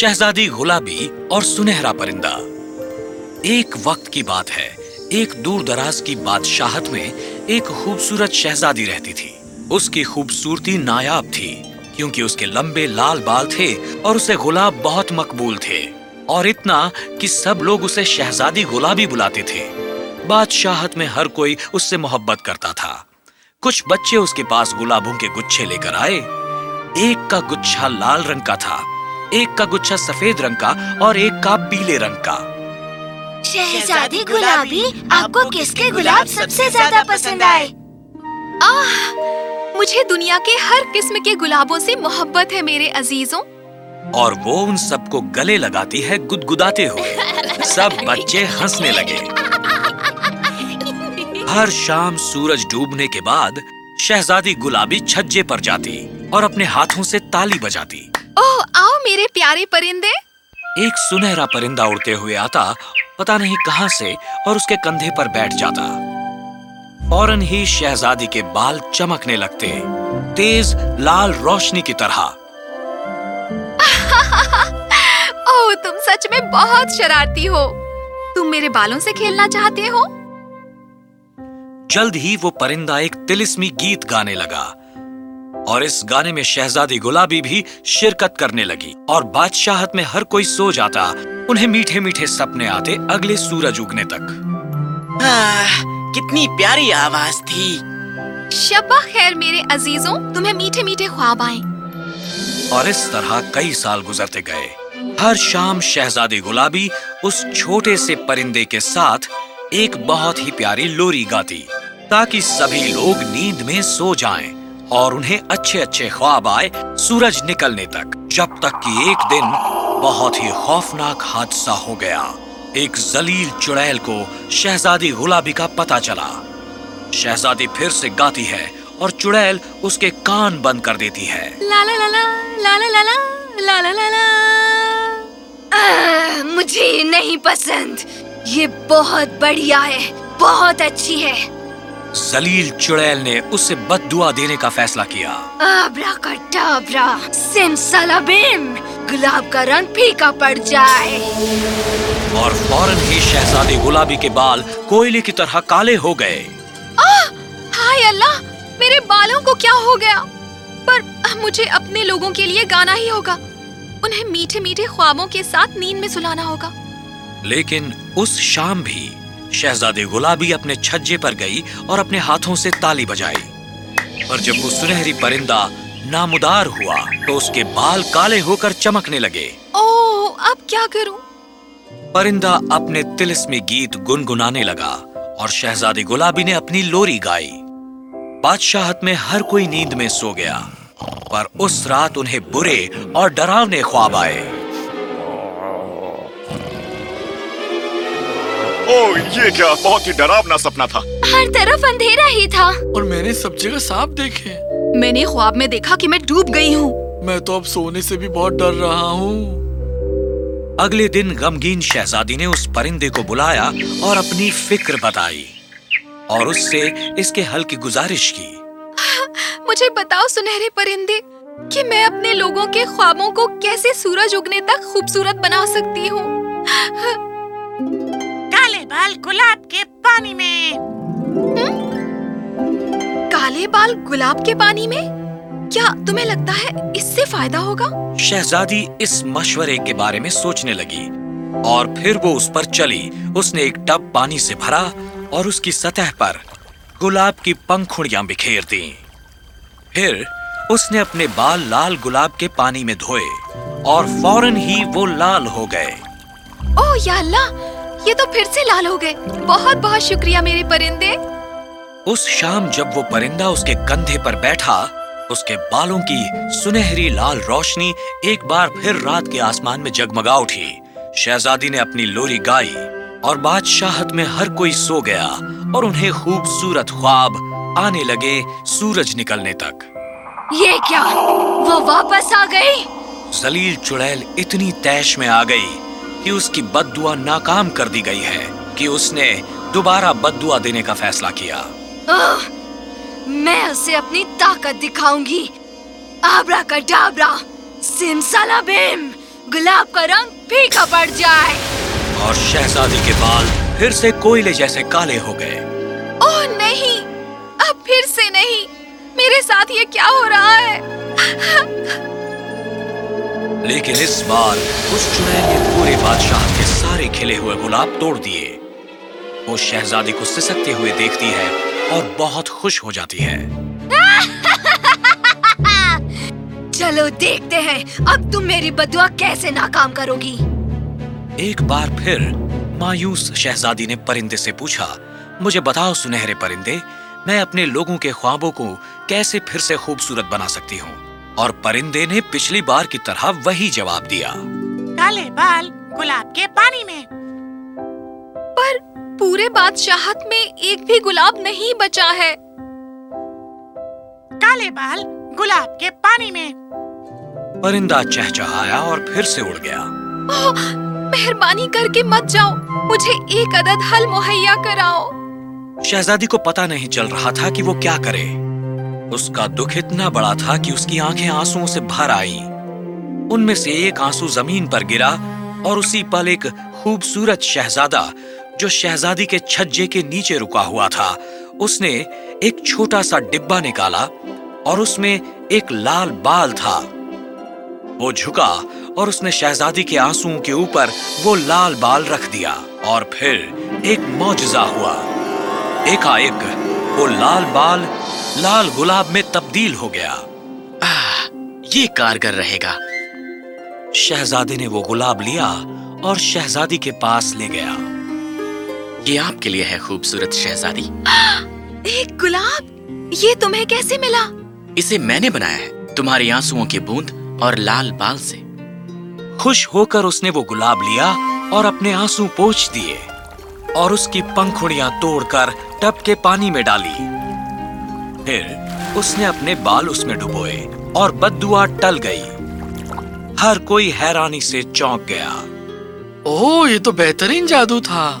شہزادی غلابی اور سنہرا پرندہ۔ ایک وقت کی بات ہے، ایک دور دراز کی بادشاہت میں ایک خوبصورت شہزادی رہتی تھی۔ اس کی خوبصورتی نایاب تھی، کیونکہ اس کے لمبے لال بال تھے اور اسے غلاب بہت مقبول تھے۔ اور اتنا کہ سب لوگ اسے شہزادی غلابی بلاتے تھے۔ بادشاہت میں ہر کوئی اس سے محبت کرتا تھا۔ کچھ بچے اس کے پاس گلابوں کے گچھے لے کر آئے۔ ایک کا گچھا لال رنگ کا تھا۔ ایک کا گچھا سفید رنگ کا اور ایک کا پیلے رنگ کا۔ شہزادی گلابی آپ کو کس کے گلاب سب سے زیادہ پسند آئے؟ آہ مجھے دنیا کے ہر قسم کے گلابوں سے محبت ہے میرے عزیزوں۔ اور وہ ان سب کو گلے لگاتی ہے گدگداتے ہوئے۔ سب بچے ہنسنے لگے۔ ہر شام سورج ڈوبنے کے بعد شہزادی گلابی چھجے پر جاتی اور اپنے ہاتھوں سے تالی بجاتی۔ اوہ آؤ میرے پیارے پرندے ایک سنہرا پرندہ اڑتے ہوئے آتا پتا نہیں کہاں سے اور اس کے کندھے پر بیٹھ جاتا فوراً ہی شہزادی کے بال چمکنے لگتے تیز لال روشنی کی طرح اوہ تم سچ میں بہت شرارتی ہو تم میرے بالوں سے کھیلنا چاہتے ہو جلد ہی وہ پرندہ ایک تلسمی گیت گانے لگا اور اس گانے میں شہزادی گلابی بھی شرکت کرنے لگی اور بادشاہت میں ہر کوئی سو جاتا انہیں میٹھے میٹھے سپنے آتے اگلے سورج اگنے تک۔ آہ, کتنی پیاری آواز تھی۔ شبہ خیر میرے عزیزوں تمہیں میٹھے میٹھے خواب آئیں۔ اور اس طرح کئی سال گزرتے گئے۔ ہر شام شہزادی گلابی اس چھوٹے سے پرندے کے ساتھ ایک بہت ہی پیاری لوری گاتی تاکہ سبھی لوگ نیند میں سو جائیں۔ اور انہیں اچھے اچھے خواب آئے سورج نکلنے تک، جب تک کہ ایک دن بہت ہی خوفناک حادثہ ہو گیا۔ ایک زلیل چڑیل کو شہزادی غلابی کا پتا چلا۔ شہزادی پھر سے گاتی ہے اور چڑیل اس کے کان بند کر دیتی ہے۔ مجھے نہیں پسند۔ یہ بہت بڑھیا ہے، بہت اچھی ہے۔ زلیل چڑیل نے اس سے بد دعا دینے کا فیصلہ کیا۔ آبرا کٹا آبرا سم سلابیم گلاب کا رنگ پھیکا پڑ جائے۔ اور فوراں ہی شہزادی گلابی کے بال کوئلے کی طرح کالے ہو گئے۔ ہائے اللہ میرے بالوں کو کیا ہو گیا؟ پر مجھے اپنے لوگوں کے لیے گانا ہی ہوگا۔ انہیں میٹھے میٹھے خوابوں کے ساتھ نیند میں سلانا ہوگا۔ لیکن اس شام بھی شہزادے گلابی اپنے چھجے پر گئی اور اپنے ہاتھوں سے تالی بجائی۔ اور جب وہ سنہری پرندہ نامدار ہوا تو اس کے بال کالے ہو کر چمکنے لگے۔ او اب کیا کروں؟ پرندہ اپنے تلسمی گیت گنگنانے لگا اور شہزادی گلابی نے اپنی لوری گائی۔ بادشاہت میں ہر کوئی نیند میں سو گیا پر اس رات انہیں برے اور ڈراؤنے خواب آئے۔ یہ کیا بہت ہی ڈراونا سپنا تھا۔ ہر طرف اندھیرا ہی تھا۔ اور میں نے سب جگہ سانپ دیکھے۔ میں نے خواب میں دیکھا کہ میں ڈوب گئی ہوں۔ میں تو اب سونے سے بھی بہت ڈر رہا ہوں۔ اگلے دن غمگین شہزادی نے اس پرندے کو بلایا اور اپنی فکر بتائی اور اس سے اس کے حل کی گزارش کی۔ مجھے بتاؤ سنہرے پرندے کہ میں اپنے لوگوں کے خوابوں کو کیسے سورج اگنے تک خوبصورت بنا سکتی ہوں؟ بال گلاب کے پانی میں۔ کالے بال گلاب کے پانی میں؟ کیا تمہیں لگتا ہے اس سے فائدہ ہوگا؟ شہزادی اس مشورے کے بارے میں سوچنے لگی اور پھر وہ اس پر چلی۔ اس نے ایک ٹب پانی سے بھرا اور اس کی سطح پر گلاب کی پنکھڑیاں بکھیر دیں۔ پھر اس نے اپنے بال لال گلاب کے پانی میں دھوئے اور فوراً ہی وہ لال ہو گئے۔ او یا اللہ! یہ تو پھر سے لال ہو گئے۔ بہت بہت شکریہ میرے پرندے۔ اس شام جب وہ پرندہ اس کے کندھے پر بیٹھا اس کے بالوں کی سنہری لال روشنی ایک بار پھر رات کے آسمان میں جگمگا اٹھی۔ شہزادی نے اپنی لوری گائی اور بادشاہت میں ہر کوئی سو گیا اور انہیں خوبصورت خواب آنے لگے سورج نکلنے تک۔ یہ کیا؟ وہ واپس آ گئی؟ زلیل چڑیل اتنی تیش میں آ گئی کہ اس کی بد دعا ناکام کر دی گئی ہے کہ اس نے دوبارہ بد دعا دینے کا فیصلہ کیا۔ میں اسے اپنی طاقت دکھاؤں گی۔ آبرا کا ڈابرا سمسالا بیم گلاب کا رنگ پھیکا پڑ جائے۔ اور شہزادی کے بال پھر سے کوئلے جیسے کالے ہو گئے۔ اوہ نہیں اب پھر سے نہیں۔ میرے ساتھ یہ کیا ہو رہا ہے؟ لیکن اس بار اس چڑیل نے پورے بادشاہ کے سارے کھلے ہوئے گلاب توڑ دیے۔ وہ شہزادی کو سسکتے ہوئے دیکھتی ہے اور بہت خوش ہو جاتی ہے۔ چلو دیکھتے ہیں اب تم میری بدعا کیسے ناکام کرو گی؟ ایک بار پھر مایوس شہزادی نے پرندے سے پوچھا مجھے بتاؤ سنہرے پرندے میں اپنے لوگوں کے خوابوں کو کیسے پھر سے خوبصورت بنا سکتی ہوں؟ اور پرندے نے پچھلی بار کی طرح وہی جواب دیا۔ کالے بال گلاب کے پانی میں۔ پر پورے بادشاہت میں ایک بھی گلاب نہیں بچا ہے۔ کالے بال گلاب کے پانی میں۔ پرندہ چہچہایا اور پھر سے اڑ گیا۔ مہربانی کر کے مت جاؤ۔ مجھے ایک عدد حل مہیا کراؤ۔ شہزادی کو پتا نہیں چل رہا تھا کہ وہ کیا کرے۔ اس کا دکھ اتنا بڑا تھا کہ اس کی آنکھیں آنسوں سے بھر آئیں۔ ان میں سے ایک آنسو زمین پر گرا اور اسی پل ایک خوبصورت شہزادہ جو شہزادی کے چھجے کے نیچے رکا ہوا تھا اس نے ایک چھوٹا سا ڈبا نکالا اور اس میں ایک لال بال تھا۔ وہ جھکا اور اس نے شہزادی کے آنسو کے اوپر وہ لال بال رکھ دیا اور پھر ایک معجزہ ہوا۔ ایک, ایک وہ لال بال لال گلاب میں تبدیل ہو گیا۔ آہ, یہ کارگر رہے گا۔ شہزادی نے وہ گلاب لیا اور شہزادی کے پاس لے گیا۔ یہ آپ کے لیے ہے خوبصورت شہزادی۔ ایک گلاب؟ یہ تمہیں کیسے ملا؟ اسے میں نے بنایا ہے تمہاری آنسو کی بوند اور لال بال سے۔ خوش ہو کر اس نے وہ گلاب لیا اور اپنے آنسو پوچھ دیے۔ اور اس کی پنکھڑیاں توڑ کر ٹپ کے پانی میں ڈالی۔ پھر اس نے اپنے بال اس میں ڈبوئے اور بدوا ٹل گئی۔ ہر کوئی حیرانی سے چونک گیا۔ او یہ تو بہترین جادو تھا۔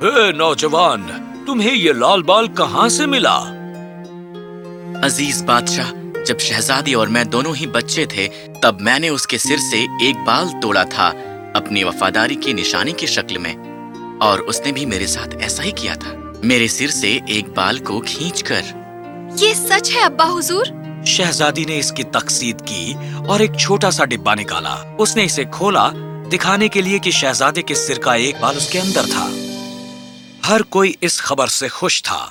اے نوجوان تمہیں یہ لال بال کہاں سے ملا؟ عزیز بادشاہ جب شہزادی اور میں دونوں ہی بچے تھے تب میں نے اس کے سر سے ایک بال توڑا تھا اپنی وفاداری کی نشانی کی شکل میں۔ اور اس نے بھی میرے ساتھ ایسا ہی کیا تھا۔ میرے سر سے ایک بال کو کھینچ کر۔ یہ سچ ہے ابا حضور؟ شہزادی نے اس کی تقسید کی اور ایک چھوٹا سا ڈبا نکالا۔ اس نے اسے کھولا دکھانے کے لیے کہ شہزادے کے سر کا ایک بال اس کے اندر تھا۔ ہر کوئی اس خبر سے خوش تھا۔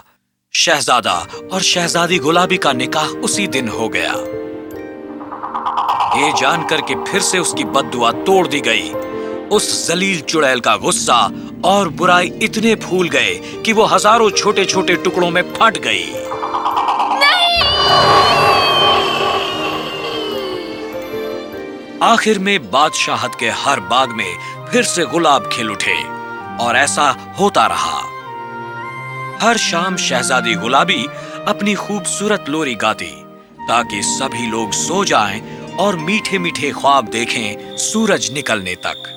شہزادہ اور شہزادی گلابی کا نکاح اسی دن ہو گیا۔ یہ جان کر کے پھر سے اس کی بد دعا توڑ دی گئی۔ اس زلیل چڑیل کا غصہ اور برائی اتنے پھول گئے کہ وہ ہزاروں چھوٹے چھوٹے ٹکڑوں میں پھٹ گئی۔ آخر میں بادشاہت کے ہر باغ میں پھر سے گلاب کھل اٹھے اور ایسا ہوتا رہا۔ ہر شام شہزادی گلابی اپنی خوبصورت لوری گاتی تاکہ سبھی لوگ سو جائیں اور میٹھے میٹھے خواب دیکھیں سورج نکلنے تک۔